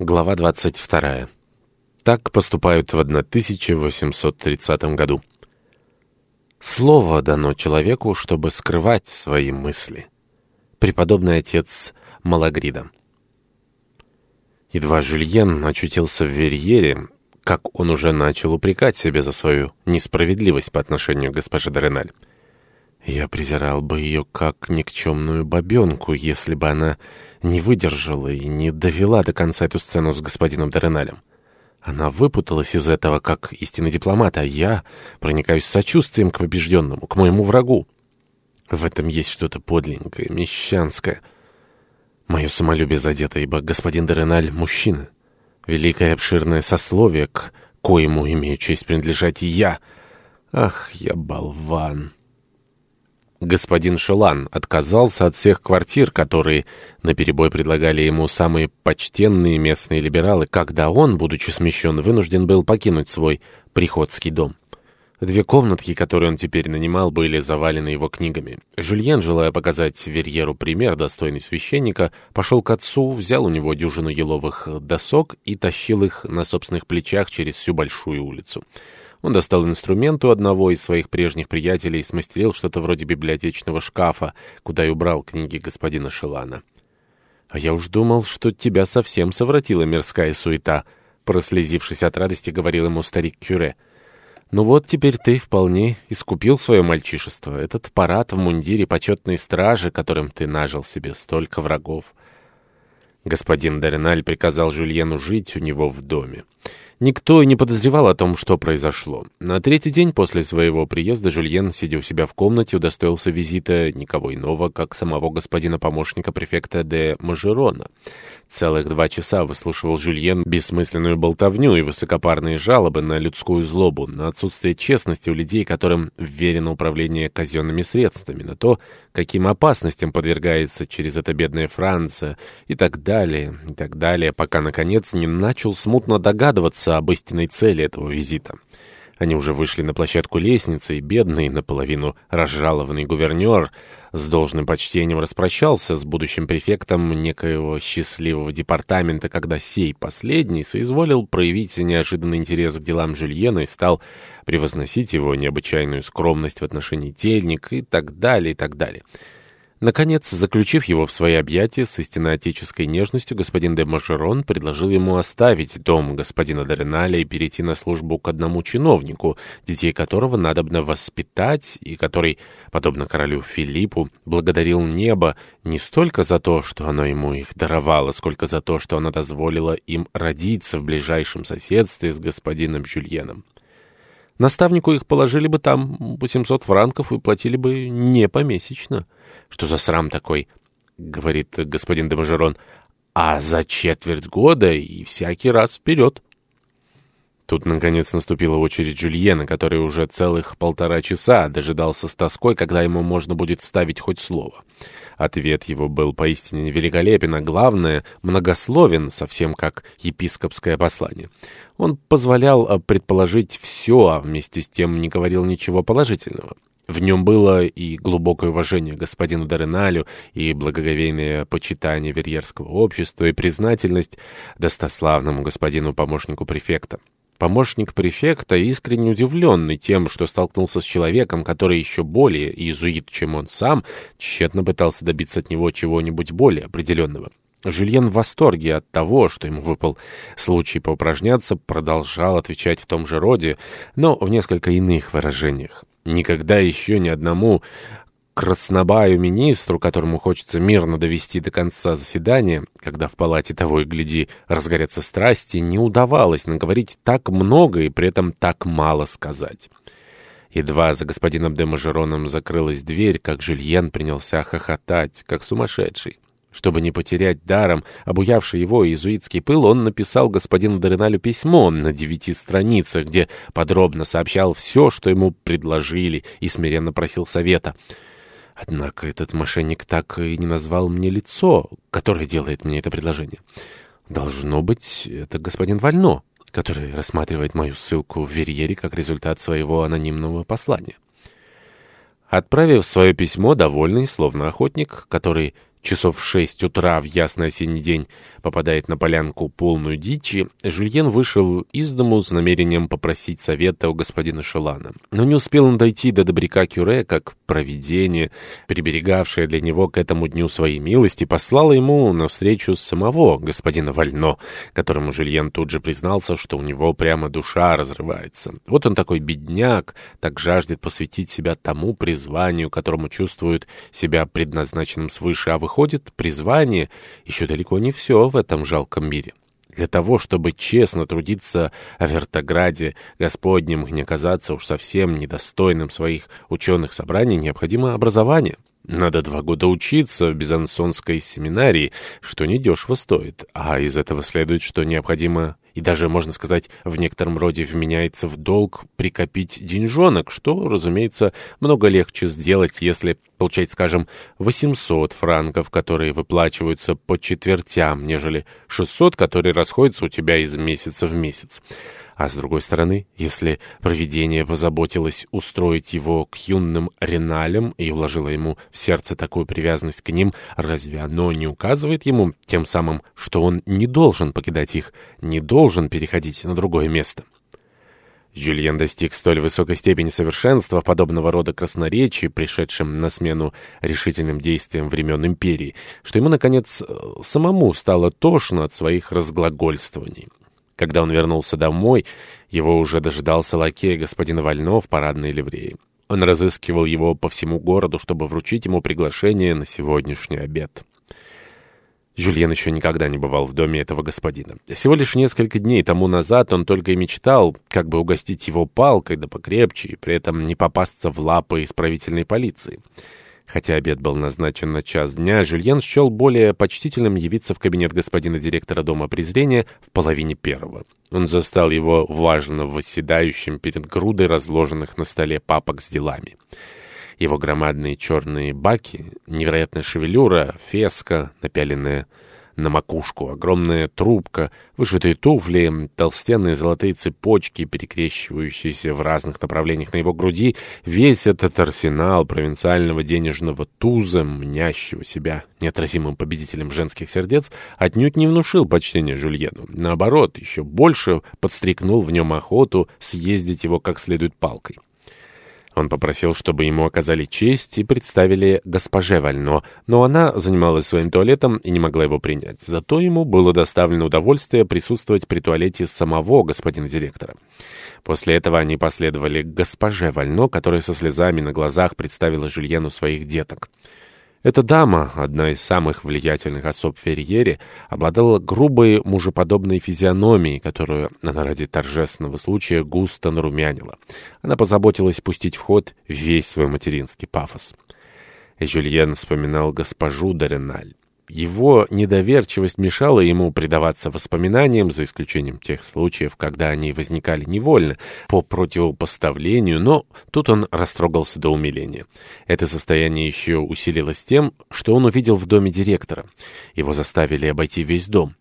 Глава 22. Так поступают в 1830 году. Слово дано человеку, чтобы скрывать свои мысли. Преподобный отец Малагрида. Едва Жюльен очутился в Верьере, как он уже начал упрекать себя за свою несправедливость по отношению к госпоже Дореналь. Я презирал бы ее как никчемную бабенку, если бы она не выдержала и не довела до конца эту сцену с господином Дореналем. Она выпуталась из этого как истинный дипломат, а я проникаюсь сочувствием к побежденному, к моему врагу. В этом есть что-то подлинное, мещанское. Мое самолюбие задето, ибо господин Дореналь — мужчина. Великое обширное сословие, к коему имею честь принадлежать и я. Ах, я болван!» Господин Шелан отказался от всех квартир, которые наперебой предлагали ему самые почтенные местные либералы, когда он, будучи смещен, вынужден был покинуть свой приходский дом. Две комнатки, которые он теперь нанимал, были завалены его книгами. Жюльен, желая показать Верьеру пример, достойный священника, пошел к отцу, взял у него дюжину еловых досок и тащил их на собственных плечах через всю большую улицу. Он достал инструмент у одного из своих прежних приятелей и смастерил что-то вроде библиотечного шкафа, куда и убрал книги господина Шелана. «А я уж думал, что тебя совсем совратила мирская суета», — прослезившись от радости, говорил ему старик Кюре. «Ну вот теперь ты вполне искупил свое мальчишество, этот парад в мундире почетной стражи, которым ты нажил себе столько врагов». Господин Дореналь приказал Жюльену жить у него в доме. Никто и не подозревал о том, что произошло. На третий день после своего приезда Жюльен, сидя у себя в комнате, удостоился визита никого иного, как самого господина помощника префекта де Мажерона. Целых два часа выслушивал Жюльен бессмысленную болтовню и высокопарные жалобы на людскую злобу, на отсутствие честности у людей, которым верено управление казенными средствами, на то, каким опасностям подвергается через это бедная Франция, и так далее, и так далее, пока, наконец, не начал смутно догадываться об истинной цели этого визита. Они уже вышли на площадку лестницы, и бедный, наполовину разжалованный гувернер с должным почтением распрощался с будущим префектом некоего счастливого департамента, когда сей последний соизволил проявить неожиданный интерес к делам Жюльена и стал превозносить его необычайную скромность в отношении тельник и так далее, и так далее. Наконец, заключив его в свои объятия с истинно отеческой нежностью, господин де Мажерон предложил ему оставить дом господина Дореналя и перейти на службу к одному чиновнику, детей которого надобно воспитать, и который, подобно королю Филиппу, благодарил небо не столько за то, что оно ему их даровало, сколько за то, что оно дозволило им родиться в ближайшем соседстве с господином Жюльеном. Наставнику их положили бы там 800 франков и платили бы не помесячно. «Что за срам такой?» — говорит господин Демажерон. «А за четверть года и всякий раз вперед». Тут, наконец, наступила очередь Джульена, который уже целых полтора часа дожидался с тоской, когда ему можно будет вставить хоть слово. Ответ его был поистине великолепен, а главное, многословен, совсем как епископское послание. Он позволял предположить все, а вместе с тем не говорил ничего положительного. В нем было и глубокое уважение господину Дореналю, и благоговейное почитание верьерского общества, и признательность достославному господину помощнику префекта. Помощник префекта, искренне удивленный тем, что столкнулся с человеком, который еще более иезуит, чем он сам, тщетно пытался добиться от него чего-нибудь более определенного. Жюльен в восторге от того, что ему выпал случай поупражняться, продолжал отвечать в том же роде, но в несколько иных выражениях. Никогда еще ни одному краснобаю министру, которому хочется мирно довести до конца заседания, когда в палате того и гляди разгорятся страсти, не удавалось наговорить так много и при этом так мало сказать. Едва за господином де Мажероном закрылась дверь, как Жюльен принялся хохотать, как сумасшедший. Чтобы не потерять даром обуявший его иезуитский пыл, он написал господину Дореналю письмо на девяти страницах, где подробно сообщал все, что ему предложили, и смиренно просил совета. Однако этот мошенник так и не назвал мне лицо, которое делает мне это предложение. Должно быть, это господин Вально, который рассматривает мою ссылку в Верьере как результат своего анонимного послания. Отправив свое письмо, довольный, словно охотник, который часов в шесть утра в ясный осенний день попадает на полянку полную дичи, Жюльен вышел из дому с намерением попросить совета у господина Шелана. Но не успел он дойти до добряка Кюре, как провидение, приберегавшее для него к этому дню своей милости, послало ему навстречу самого господина Вально, которому Жюльен тут же признался, что у него прямо душа разрывается. Вот он такой бедняк, так жаждет посвятить себя тому призванию, которому чувствует себя предназначенным свыше, а выходит, призвание еще далеко не все в этом жалком мире. Для того, чтобы честно трудиться о вертограде Господнем, не оказаться уж совсем недостойным своих ученых собраний, необходимо образование. Надо два года учиться в Безансонской семинарии, что недешево стоит, а из этого следует, что необходимо и даже, можно сказать, в некотором роде вменяется в долг прикопить деньжонок, что, разумеется, много легче сделать, если получать, скажем, 800 франков, которые выплачиваются по четвертям, нежели 600, которые расходятся у тебя из месяца в месяц. А с другой стороны, если провидение позаботилось устроить его к юным реналям и вложило ему в сердце такую привязанность к ним, разве оно не указывает ему тем самым, что он не должен покидать их, не должен переходить на другое место? Жюльен достиг столь высокой степени совершенства подобного рода красноречия, пришедшим на смену решительным действиям времен империи, что ему, наконец, самому стало тошно от своих разглагольствований. Когда он вернулся домой, его уже дожидался лакей господина Вально в парадной ливреи. Он разыскивал его по всему городу, чтобы вручить ему приглашение на сегодняшний обед. Жюльен еще никогда не бывал в доме этого господина. Всего лишь несколько дней тому назад он только и мечтал, как бы угостить его палкой, да покрепче, и при этом не попасться в лапы исправительной полиции. Хотя обед был назначен на час дня, Жюльен счел более почтительным явиться в кабинет господина директора Дома презрения в половине первого. Он застал его важно восседающим перед грудой разложенных на столе папок с делами. Его громадные черные баки, невероятная шевелюра, феска, напяленная на макушку, огромная трубка, вышитые туфли, толстенные золотые цепочки, перекрещивающиеся в разных направлениях на его груди, весь этот арсенал провинциального денежного туза, мнящего себя неотразимым победителем женских сердец, отнюдь не внушил почтения Жульену. Наоборот, еще больше подстрекнул в нем охоту съездить его как следует палкой. Он попросил, чтобы ему оказали честь и представили госпоже Вально, но она занималась своим туалетом и не могла его принять. Зато ему было доставлено удовольствие присутствовать при туалете самого господина директора. После этого они последовали госпоже Вально, которая со слезами на глазах представила Жюльену своих деток. Эта дама, одна из самых влиятельных особ Ферьере, обладала грубой мужеподобной физиономией, которую она ради торжественного случая густо нарумянила. Она позаботилась пустить в ход весь свой материнский пафос. Жюльен вспоминал госпожу Дореналь. Его недоверчивость мешала ему предаваться воспоминаниям, за исключением тех случаев, когда они возникали невольно, по противопоставлению, но тут он растрогался до умиления. Это состояние еще усилилось тем, что он увидел в доме директора. Его заставили обойти весь дом.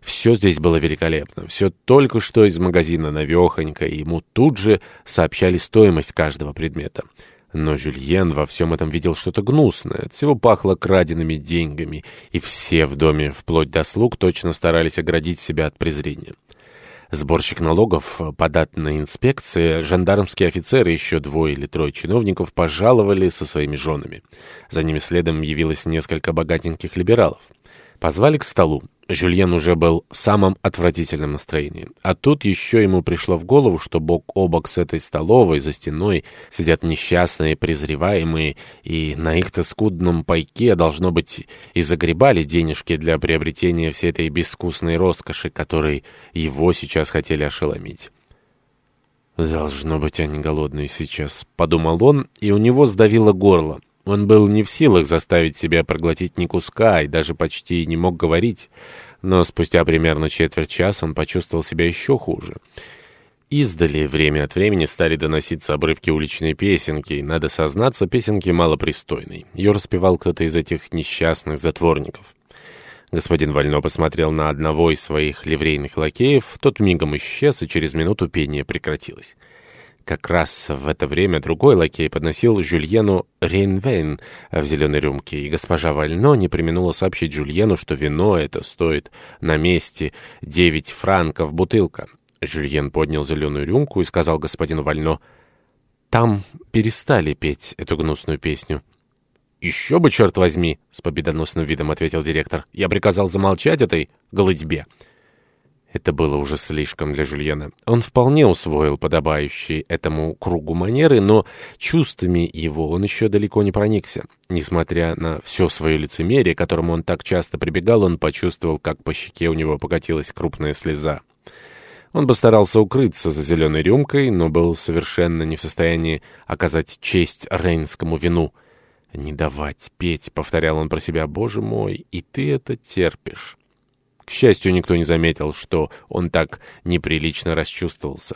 Все здесь было великолепно, все только что из магазина навехонько, и ему тут же сообщали стоимость каждого предмета. Но Жюльен во всем этом видел что-то гнусное. От всего пахло краденными деньгами, и все в доме, вплоть до слуг, точно старались оградить себя от презрения. Сборщик налогов, податная инспекция, жандармские офицеры еще двое или трое чиновников пожаловали со своими женами. За ними следом явилось несколько богатеньких либералов. Позвали к столу. Жюльен уже был в самом отвратительном настроении. А тут еще ему пришло в голову, что бок о бок с этой столовой за стеной сидят несчастные, презреваемые, и на их-то скудном пайке, должно быть, и загребали денежки для приобретения всей этой безвкусной роскоши, которой его сейчас хотели ошеломить. «Должно быть, они голодные сейчас», — подумал он, и у него сдавило горло. Он был не в силах заставить себя проглотить ни куска и даже почти не мог говорить. Но спустя примерно четверть часа он почувствовал себя еще хуже. Издали время от времени стали доноситься обрывки уличной песенки, и, надо сознаться, песенки малопристойной. Ее распевал кто-то из этих несчастных затворников. Господин Вально посмотрел на одного из своих ливрейных лакеев, тот мигом исчез, и через минуту пение прекратилось. Как раз в это время другой лакей подносил Жюльену Рейнвейн в зеленой рюмке, и госпожа Вально не применула сообщить Жюльену, что вино это стоит на месте 9 франков бутылка. Жюльен поднял зеленую рюмку и сказал господину Вально, «Там перестали петь эту гнусную песню». «Еще бы, черт возьми!» — с победоносным видом ответил директор. «Я приказал замолчать этой голытьбе». Это было уже слишком для Жюльена. Он вполне усвоил подобающие этому кругу манеры, но чувствами его он еще далеко не проникся. Несмотря на все свое лицемерие, к которому он так часто прибегал, он почувствовал, как по щеке у него покатилась крупная слеза. Он постарался укрыться за зеленой рюмкой, но был совершенно не в состоянии оказать честь рейнскому вину. «Не давать петь», — повторял он про себя, — «Боже мой, и ты это терпишь». К счастью, никто не заметил, что он так неприлично расчувствовался.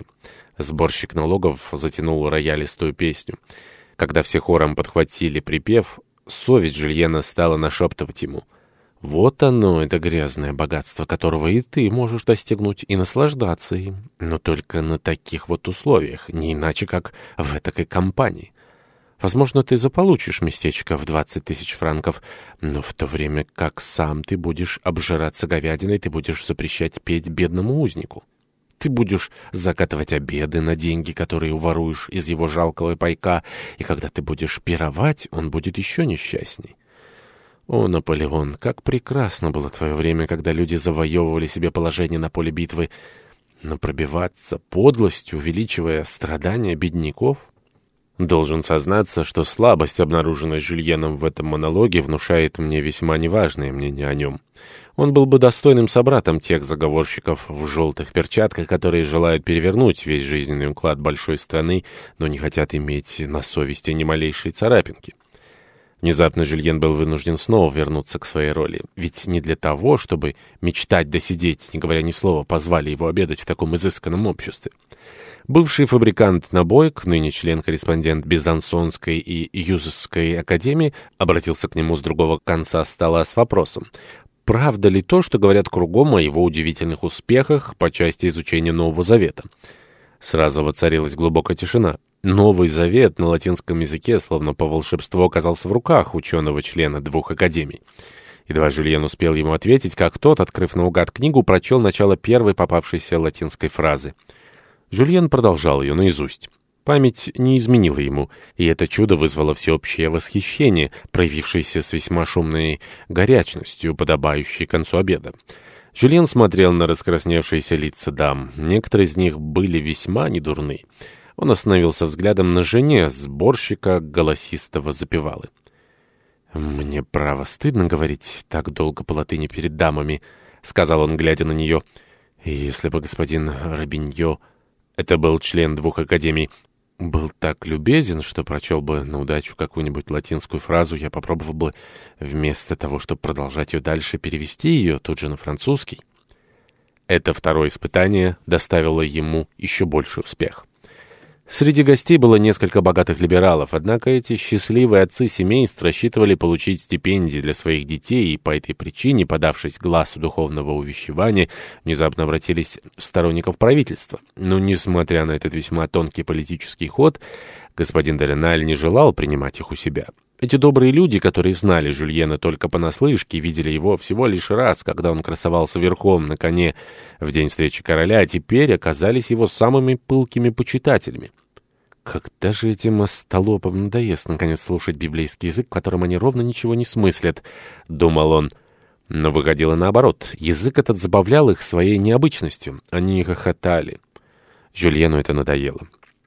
Сборщик налогов затянул роялистую песню. Когда все хором подхватили припев, совесть Жильена стала нашептывать ему. «Вот оно, это грязное богатство, которого и ты можешь достигнуть, и наслаждаться им, но только на таких вот условиях, не иначе, как в этой компании». Возможно, ты заполучишь местечко в 20 тысяч франков, но в то время как сам ты будешь обжираться говядиной, ты будешь запрещать петь бедному узнику. Ты будешь закатывать обеды на деньги, которые уворуешь из его жалкого пайка, и когда ты будешь пировать, он будет еще несчастней. О, Наполеон, как прекрасно было твое время, когда люди завоевывали себе положение на поле битвы, но пробиваться подлостью, увеличивая страдания бедняков — Должен сознаться, что слабость, обнаруженная Жюльеном в этом монологе, внушает мне весьма неважное мнение о нем. Он был бы достойным собратом тех заговорщиков в желтых перчатках, которые желают перевернуть весь жизненный уклад большой страны, но не хотят иметь на совести ни малейшей царапинки. Внезапно Жюльен был вынужден снова вернуться к своей роли. Ведь не для того, чтобы мечтать досидеть, не говоря ни слова, позвали его обедать в таком изысканном обществе. Бывший фабрикант набоек, ныне член-корреспондент Безансонской и Юзовской академии, обратился к нему с другого конца стола с вопросом. «Правда ли то, что говорят кругом о его удивительных успехах по части изучения Нового Завета?» Сразу воцарилась глубокая тишина. Новый Завет на латинском языке, словно по волшебству, оказался в руках ученого-члена двух академий. Едва Жюльен успел ему ответить, как тот, открыв наугад книгу, прочел начало первой попавшейся латинской фразы — Жюльен продолжал ее наизусть. Память не изменила ему, и это чудо вызвало всеобщее восхищение, проявившееся с весьма шумной горячностью, подобающей концу обеда. Жюльен смотрел на раскрасневшиеся лица дам. Некоторые из них были весьма недурны. Он остановился взглядом на жене сборщика голосистого запевалы. «Мне, право, стыдно говорить так долго по латыни перед дамами», — сказал он, глядя на нее. «Если бы господин Робиньо это был член двух академий. Был так любезен, что прочел бы на удачу какую-нибудь латинскую фразу, я попробовал бы вместо того, чтобы продолжать ее дальше, перевести ее тут же на французский. Это второе испытание доставило ему еще больший успех. Среди гостей было несколько богатых либералов, однако эти счастливые отцы семейств рассчитывали получить стипендии для своих детей и по этой причине, подавшись глазу духовного увещевания, внезапно обратились в сторонников правительства. Но, несмотря на этот весьма тонкий политический ход, господин Деленаль не желал принимать их у себя. Эти добрые люди, которые знали Жюльена только понаслышке, видели его всего лишь раз, когда он красовался верхом на коне в день встречи короля, а теперь оказались его самыми пылкими почитателями. Когда же этим остолопам надоест, наконец, слушать библейский язык, в котором они ровно ничего не смыслят, — думал он. Но выходило наоборот. Язык этот забавлял их своей необычностью. Они хохотали. Жюльену это надоело.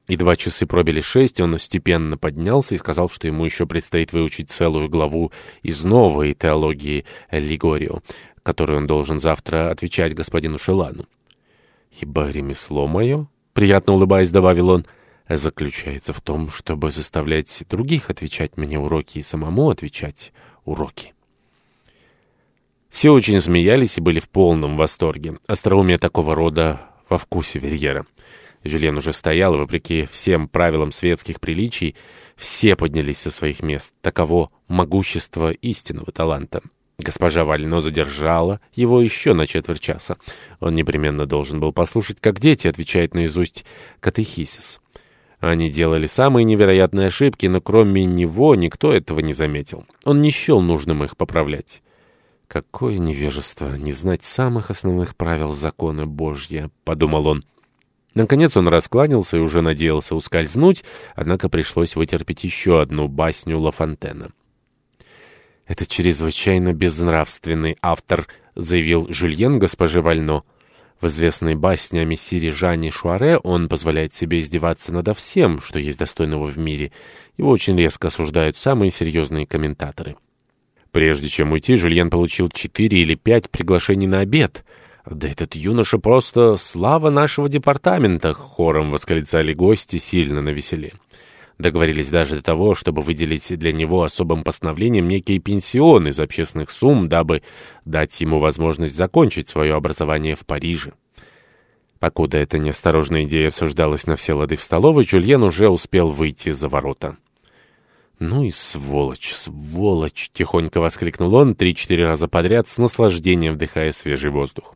И два часы пробили шесть, он степенно поднялся и сказал, что ему еще предстоит выучить целую главу из новой теологии Лигорио, которую он должен завтра отвечать господину Шелану. «Ибо ремесло мое», — приятно улыбаясь, добавил он, — заключается в том, чтобы заставлять других отвечать мне уроки и самому отвечать уроки. Все очень смеялись и были в полном восторге. Остроумие такого рода во вкусе Верьера. Жюльен уже стоял, вопреки всем правилам светских приличий, все поднялись со своих мест. Таково могущество истинного таланта. Госпожа Вально задержала его еще на четверть часа. Он непременно должен был послушать, как дети отвечают наизусть катехизис. Они делали самые невероятные ошибки, но кроме него никто этого не заметил. Он не счел нужным их поправлять. «Какое невежество не знать самых основных правил закона Божья», — подумал он. Наконец он раскланялся и уже надеялся ускользнуть, однако пришлось вытерпеть еще одну басню Ла Фонтена. «Это чрезвычайно безнравственный автор», — заявил Жюльен госпоже Вально. В известной басне о мессире Жане Шуаре он позволяет себе издеваться надо всем, что есть достойного в мире. Его очень резко осуждают самые серьезные комментаторы. Прежде чем уйти, Жюльен получил четыре или пять приглашений на обед. «Да этот юноша просто слава нашего департамента!» — хором восклицали гости, сильно навеселе. Договорились даже до того, чтобы выделить для него особым постановлением некий пенсион из общественных сумм, дабы дать ему возможность закончить свое образование в Париже. Покуда эта неосторожная идея обсуждалась на все лады в столовой, Жюльен уже успел выйти за ворота. «Ну и сволочь, сволочь!» — тихонько воскликнул он три-четыре раза подряд, с наслаждением вдыхая свежий воздух.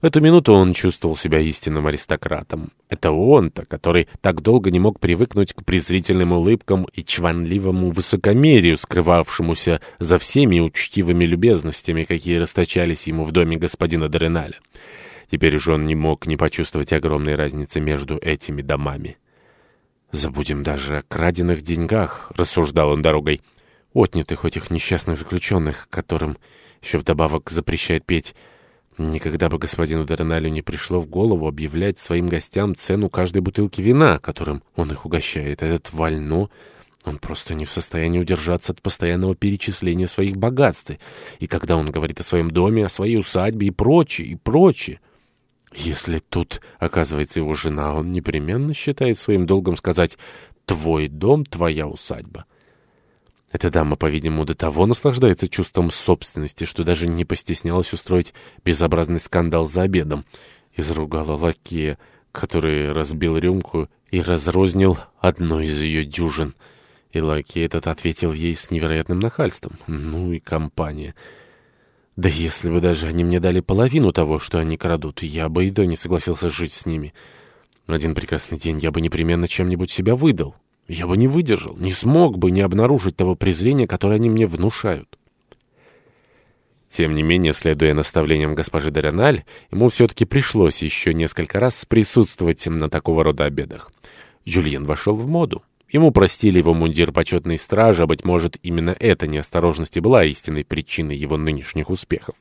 В эту минуту он чувствовал себя истинным аристократом. Это он-то, который так долго не мог привыкнуть к презрительным улыбкам и чванливому высокомерию, скрывавшемуся за всеми учтивыми любезностями, какие расточались ему в доме господина Дореналя. Теперь уже он не мог не почувствовать огромной разницы между этими домами. «Забудем даже о краденных деньгах», — рассуждал он дорогой. «Отнятых этих несчастных заключенных, которым еще вдобавок запрещает петь». Никогда бы господину Дореналю не пришло в голову объявлять своим гостям цену каждой бутылки вина, которым он их угощает. Этот вально, он просто не в состоянии удержаться от постоянного перечисления своих богатств. И когда он говорит о своем доме, о своей усадьбе и прочее, и прочее. Если тут оказывается его жена, он непременно считает своим долгом сказать «твой дом, твоя усадьба». Эта дама, по-видимому, до того наслаждается чувством собственности, что даже не постеснялась устроить безобразный скандал за обедом. Изругала лакея, который разбил рюмку и разрознил одну из ее дюжин. И лакей этот ответил ей с невероятным нахальством. Ну и компания. Да если бы даже они мне дали половину того, что они крадут, я бы и то не согласился жить с ними. Один прекрасный день я бы непременно чем-нибудь себя выдал. Я бы не выдержал, не смог бы не обнаружить того презрения, которое они мне внушают. Тем не менее, следуя наставлениям госпожи Дореналь, ему все-таки пришлось еще несколько раз присутствовать на такого рода обедах. Жюльен вошел в моду. Ему простили его мундир почетной стражи, а, быть может, именно эта неосторожность и была истинной причиной его нынешних успехов.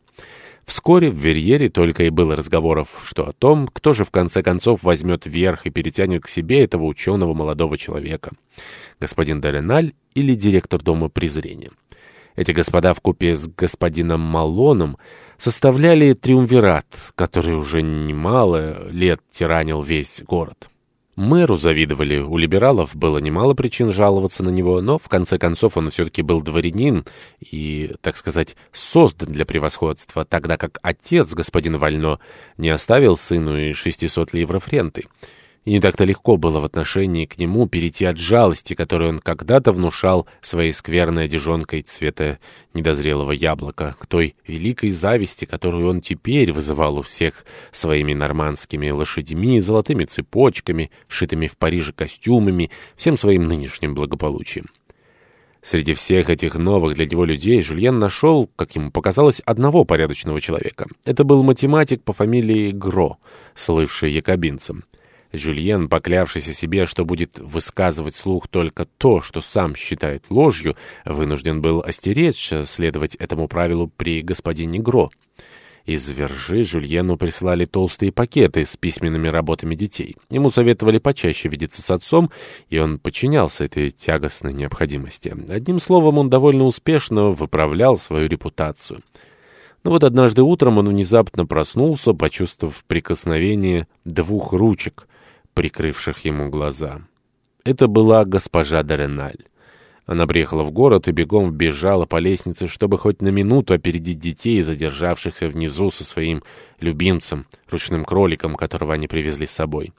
Вскоре в Верьере только и было разговоров, что о том, кто же в конце концов возьмет верх и перетянет к себе этого ученого молодого человека. Господин Даленаль или директор Дома презрения. Эти господа в купе с господином Малоном составляли триумвират, который уже немало лет тиранил весь город. Мэру завидовали, у либералов было немало причин жаловаться на него, но в конце концов он все-таки был дворянин и, так сказать, создан для превосходства, тогда как отец господина Вально не оставил сыну и 600 ливров ренты. И не так-то легко было в отношении к нему перейти от жалости, которую он когда-то внушал своей скверной одежонкой цвета недозрелого яблока, к той великой зависти, которую он теперь вызывал у всех своими нормандскими лошадьми, золотыми цепочками, шитыми в Париже костюмами, всем своим нынешним благополучием. Среди всех этих новых для него людей Жюльен нашел, как ему показалось, одного порядочного человека. Это был математик по фамилии Гро, слывший якобинцем. Жюльен, поклявшийся себе, что будет высказывать слух только то, что сам считает ложью, вынужден был остеречься следовать этому правилу при господине Гро. Из Вержи Жюльену присылали толстые пакеты с письменными работами детей. Ему советовали почаще видеться с отцом, и он подчинялся этой тягостной необходимости. Одним словом, он довольно успешно выправлял свою репутацию. Но вот однажды утром он внезапно проснулся, почувствовав прикосновение двух ручек — прикрывших ему глаза. Это была госпожа Дореналь. Она приехала в город и бегом бежала по лестнице, чтобы хоть на минуту опередить детей, задержавшихся внизу со своим любимцем, ручным кроликом, которого они привезли с собой.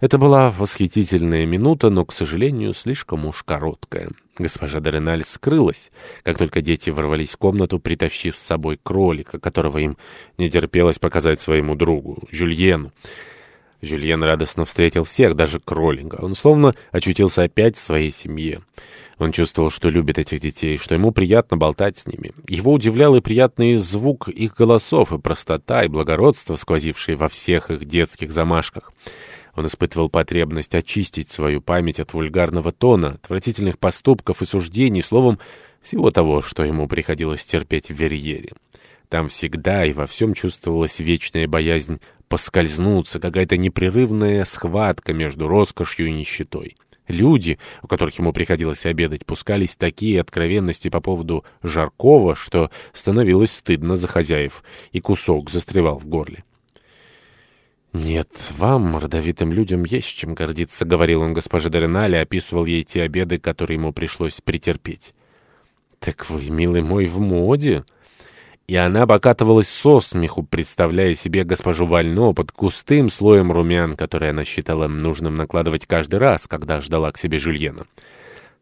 Это была восхитительная минута, но, к сожалению, слишком уж короткая. Госпожа Дореналь скрылась, как только дети ворвались в комнату, притащив с собой кролика, которого им не терпелось показать своему другу, Жюльену. Жюльен радостно встретил всех, даже кролика. Он словно очутился опять в своей семье. Он чувствовал, что любит этих детей, что ему приятно болтать с ними. Его удивлял и приятный звук их голосов, и простота, и благородство, сквозившие во всех их детских замашках. Он испытывал потребность очистить свою память от вульгарного тона, отвратительных поступков и суждений, словом, всего того, что ему приходилось терпеть в Верьере. Там всегда и во всем чувствовалась вечная боязнь поскользнуться, какая-то непрерывная схватка между роскошью и нищетой. Люди, у которых ему приходилось обедать, пускались такие откровенности по поводу жаркого, что становилось стыдно за хозяев, и кусок застревал в горле. «Нет, вам, родовитым людям, есть чем гордиться», — говорил он госпоже Доренале, описывал ей те обеды, которые ему пришлось претерпеть. «Так вы, милый мой, в моде?» И она покатывалась со смеху, представляя себе госпожу Вально под густым слоем румян, который она считала нужным накладывать каждый раз, когда ждала к себе Жюльена.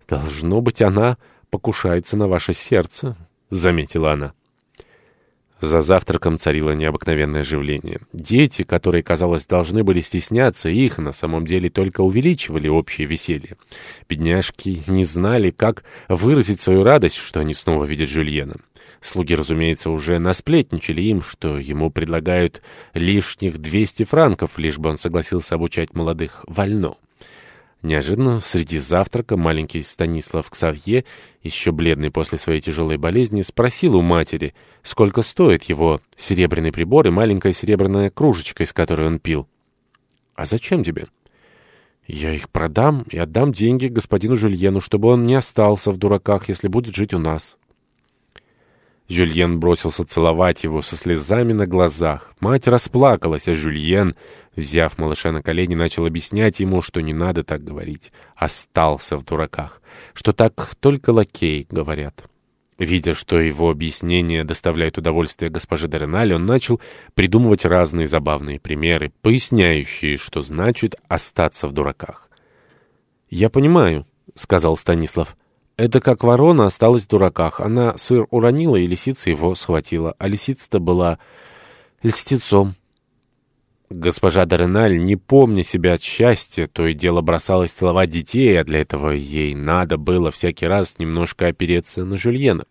«Должно быть, она покушается на ваше сердце», — заметила она. За завтраком царило необыкновенное оживление. Дети, которые, казалось, должны были стесняться их, на самом деле только увеличивали общее веселье. Бедняжки не знали, как выразить свою радость, что они снова видят Жюльена. Слуги, разумеется, уже насплетничали им, что ему предлагают лишних 200 франков, лишь бы он согласился обучать молодых вольно. Неожиданно среди завтрака маленький Станислав Ксавье, еще бледный после своей тяжелой болезни, спросил у матери, сколько стоит его серебряный прибор и маленькая серебряная кружечка, из которой он пил. «А зачем тебе?» «Я их продам и отдам деньги господину Жюльену, чтобы он не остался в дураках, если будет жить у нас». Жюльен бросился целовать его со слезами на глазах. Мать расплакалась, а Жюльен, взяв малыша на колени, начал объяснять ему, что не надо так говорить. Остался в дураках. Что так только лакей говорят. Видя, что его объяснения доставляют удовольствие госпоже Дореналь, он начал придумывать разные забавные примеры, поясняющие, что значит «остаться в дураках». «Я понимаю», — сказал Станислав. Это как ворона осталась в дураках. Она сыр уронила, и лисица его схватила. А лисица-то была льстецом. Госпожа Дореналь, не помня себя от счастья, то и дело бросалась целовать детей, а для этого ей надо было всякий раз немножко опереться на Жюльена.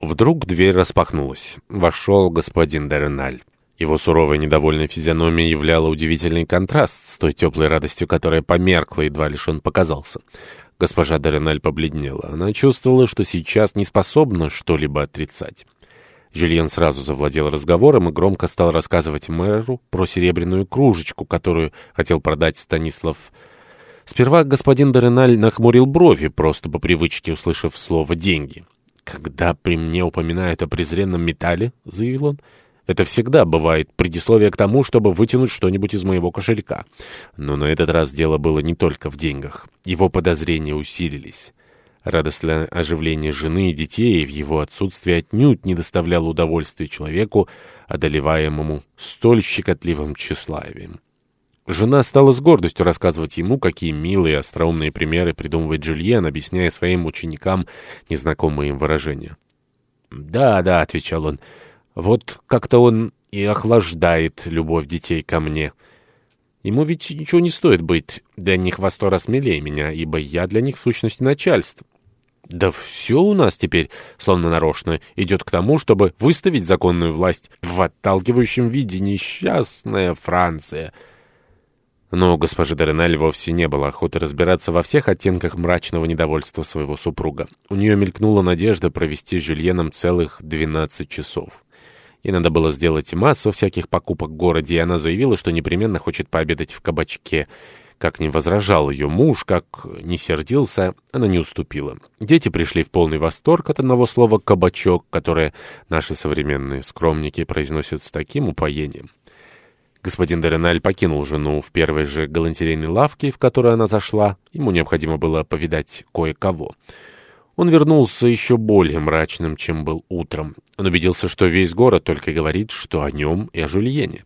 Вдруг дверь распахнулась. Вошел господин Дореналь. Его суровая недовольная физиономия являла удивительный контраст с той теплой радостью, которая померкла, едва лишь он показался. Госпожа Дореналь побледнела. Она чувствовала, что сейчас не способна что-либо отрицать. Жюльен сразу завладел разговором и громко стал рассказывать мэру про серебряную кружечку, которую хотел продать Станислав. Сперва господин Дореналь нахмурил брови, просто по привычке услышав слово «деньги». «Когда при мне упоминают о презренном металле», — заявил он, — это всегда бывает предисловие к тому, чтобы вытянуть что-нибудь из моего кошелька. Но на этот раз дело было не только в деньгах. Его подозрения усилились. Радостное оживление жены и детей в его отсутствии отнюдь не доставляло удовольствия человеку, одолеваемому столь щекотливым тщеславием. Жена стала с гордостью рассказывать ему, какие милые остроумные примеры придумывает Жюльен, объясняя своим ученикам незнакомые им выражения. «Да, да», — отвечал он, — вот как-то он и охлаждает любовь детей ко мне. Ему ведь ничего не стоит быть для них во сто раз смелее меня, ибо я для них в сущности. Да все у нас теперь, словно нарочно, идет к тому, чтобы выставить законную власть в отталкивающем виде несчастная Франция. Но госпоже Дореналь вовсе не было охоты разбираться во всех оттенках мрачного недовольства своего супруга. У нее мелькнула надежда провести с Жюльеном целых двенадцать часов. И надо было сделать массу всяких покупок в городе, и она заявила, что непременно хочет пообедать в кабачке. Как не возражал ее муж, как не сердился, она не уступила. Дети пришли в полный восторг от одного слова «кабачок», которое наши современные скромники произносят с таким упоением. Господин Дореналь покинул жену в первой же галантерейной лавке, в которую она зашла. Ему необходимо было повидать кое-кого. Он вернулся еще более мрачным, чем был утром. Он убедился, что весь город только говорит, что о нем и о Жульене.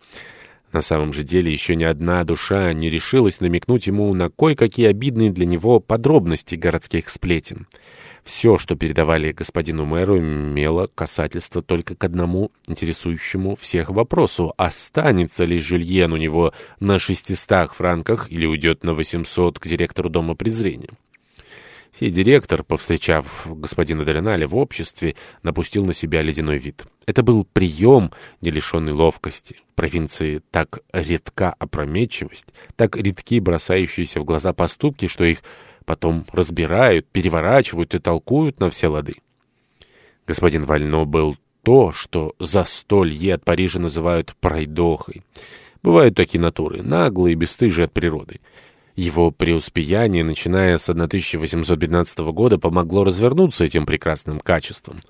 На самом же деле еще ни одна душа не решилась намекнуть ему на кое-какие обидные для него подробности городских сплетен. Все, что передавали господину мэру, имело касательство только к одному интересующему всех вопросу. Останется ли Жюльен у него на 600 франках или уйдет на 800 к директору Дома презрения? Сей директор, повстречав господина Дореналя в обществе, напустил на себя ледяной вид. Это был прием, не лишенный ловкости. В провинции так редка опрометчивость, так редки бросающиеся в глаза поступки, что их потом разбирают, переворачивают и толкуют на все лады. Господин Вально был то, что за столье от Парижа называют пройдохой. Бывают такие натуры, наглые и бесстыжие от природы. Его преуспеяние, начиная с 1815 года, помогло развернуться этим прекрасным качеством.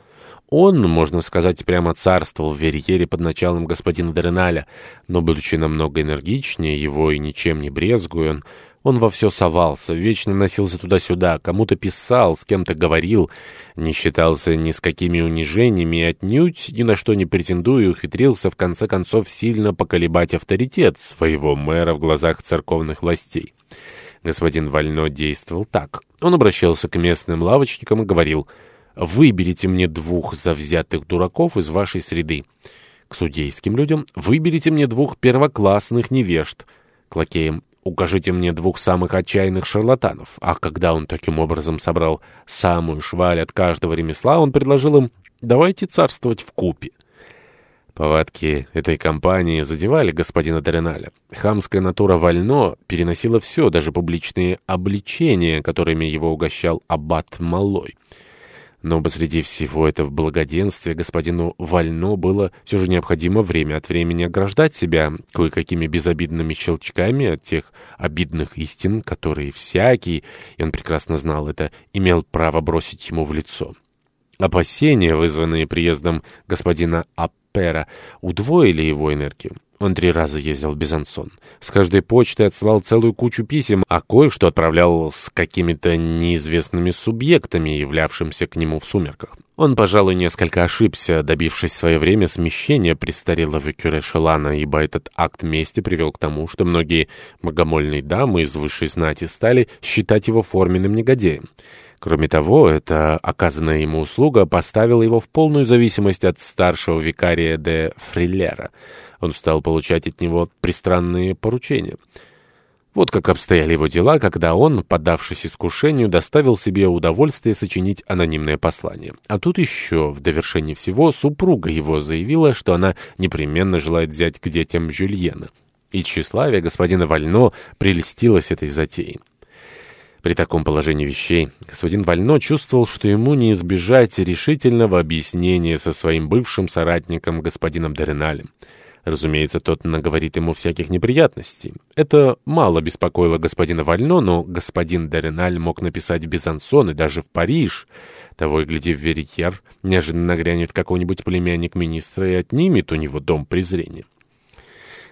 Он, можно сказать, прямо царствовал в Верьере под началом господина Дереналя, но, будучи намного энергичнее его и ничем не брезгуя, он, во все совался, вечно носился туда-сюда, кому-то писал, с кем-то говорил, не считался ни с какими унижениями и отнюдь ни на что не претендуя, ухитрился в конце концов сильно поколебать авторитет своего мэра в глазах церковных властей. Господин Вально действовал так. Он обращался к местным лавочникам и говорил «Выберите мне двух завзятых дураков из вашей среды. К судейским людям выберите мне двух первоклассных невежд. К лакеям укажите мне двух самых отчаянных шарлатанов». А когда он таким образом собрал самую шваль от каждого ремесла, он предложил им «давайте царствовать в купе». Повадки этой компании задевали господина Дореналя. Хамская натура Вально переносила все, даже публичные обличения, которыми его угощал аббат Малой. Но посреди всего этого благоденствия господину Вально было все же необходимо время от времени ограждать себя кое-какими безобидными щелчками от тех обидных истин, которые всякий, и он прекрасно знал это, имел право бросить ему в лицо. Опасения, вызванные приездом господина Аппера, удвоили его энергию. Он три раза ездил в Безансон. С каждой почты отсылал целую кучу писем, а кое-что отправлял с какими-то неизвестными субъектами, являвшимся к нему в сумерках. Он, пожалуй, несколько ошибся, добившись в свое время смещения престарелого кюре Шелана, ибо этот акт мести привел к тому, что многие богомольные дамы из высшей знати стали считать его форменным негодяем. Кроме того, эта оказанная ему услуга поставила его в полную зависимость от старшего викария де Фриллера. Он стал получать от него пристранные поручения. Вот как обстояли его дела, когда он, поддавшись искушению, доставил себе удовольствие сочинить анонимное послание. А тут еще, в довершении всего, супруга его заявила, что она непременно желает взять к детям Жюльена. И тщеславие господина Вально прелестилось этой затеей. При таком положении вещей господин Вально чувствовал, что ему не избежать решительного объяснения со своим бывшим соратником господином Дереналем. Разумеется, тот наговорит ему всяких неприятностей. Это мало беспокоило господина Вально, но господин Дереналь мог написать в Безансон и даже в Париж. Того и гляди в Верьер, неожиданно нагрянет какой-нибудь племянник министра и отнимет у него дом презрения.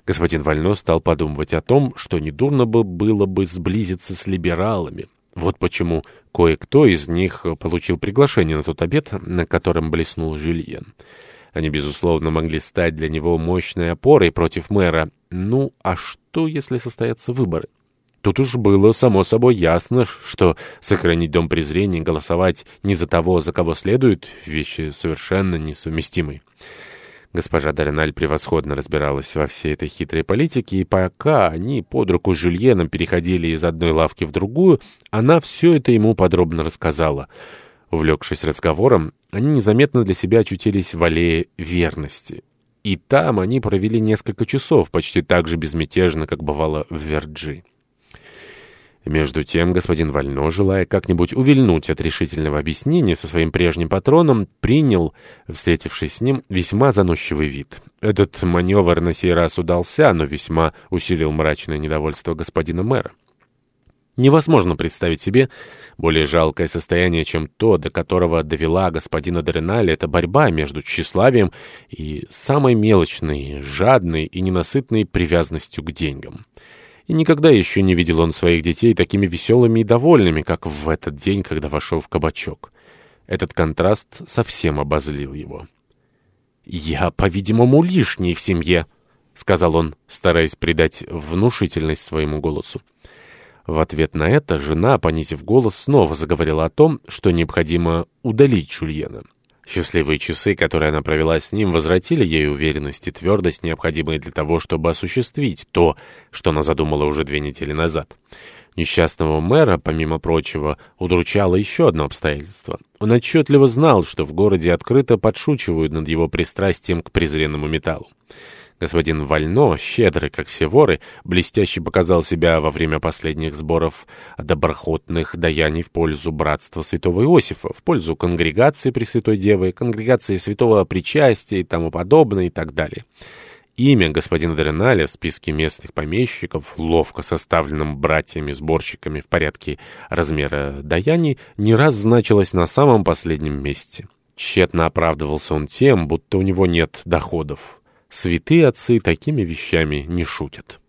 Господин Вально стал подумывать о том, что недурно бы было бы сблизиться с либералами. Вот почему кое-кто из них получил приглашение на тот обед, на котором блеснул Жюльен. Они, безусловно, могли стать для него мощной опорой против мэра. Ну, а что, если состоятся выборы? Тут уж было само собой ясно, что сохранить дом презрения и голосовать не за того, за кого следует, вещи совершенно несовместимые. Госпожа Дореналь превосходно разбиралась во всей этой хитрой политике, и пока они под руку с Жюльеном переходили из одной лавки в другую, она все это ему подробно рассказала. Увлекшись разговором, они незаметно для себя очутились в аллее верности. И там они провели несколько часов, почти так же безмятежно, как бывало в Верджи. Между тем господин Вально, желая как-нибудь увильнуть от решительного объяснения со своим прежним патроном, принял, встретившись с ним, весьма заносчивый вид. Этот маневр на сей раз удался, но весьма усилил мрачное недовольство господина мэра. Невозможно представить себе более жалкое состояние, чем то, до которого довела господина Дреналь, это борьба между тщеславием и самой мелочной, жадной и ненасытной привязанностью к деньгам. И никогда еще не видел он своих детей такими веселыми и довольными, как в этот день, когда вошел в кабачок. Этот контраст совсем обозлил его. «Я, по-видимому, лишний в семье», — сказал он, стараясь придать внушительность своему голосу. В ответ на это жена, понизив голос, снова заговорила о том, что необходимо удалить Жульена. Счастливые часы, которые она провела с ним, возвратили ей уверенность и твердость, необходимые для того, чтобы осуществить то, что она задумала уже две недели назад. Несчастного мэра, помимо прочего, удручало еще одно обстоятельство. Он отчетливо знал, что в городе открыто подшучивают над его пристрастием к презренному металлу. Господин Вально, щедрый, как все воры, блестяще показал себя во время последних сборов доброхотных даяний в пользу братства святого Иосифа, в пользу конгрегации Пресвятой Девы, конгрегации святого Причастия и тому подобное и так далее. Имя господина Дреналя в списке местных помещиков, ловко составленном братьями-сборщиками в порядке размера даяний, не раз значилось на самом последнем месте. Тщетно оправдывался он тем, будто у него нет доходов. Святые отцы такими вещами не шутят.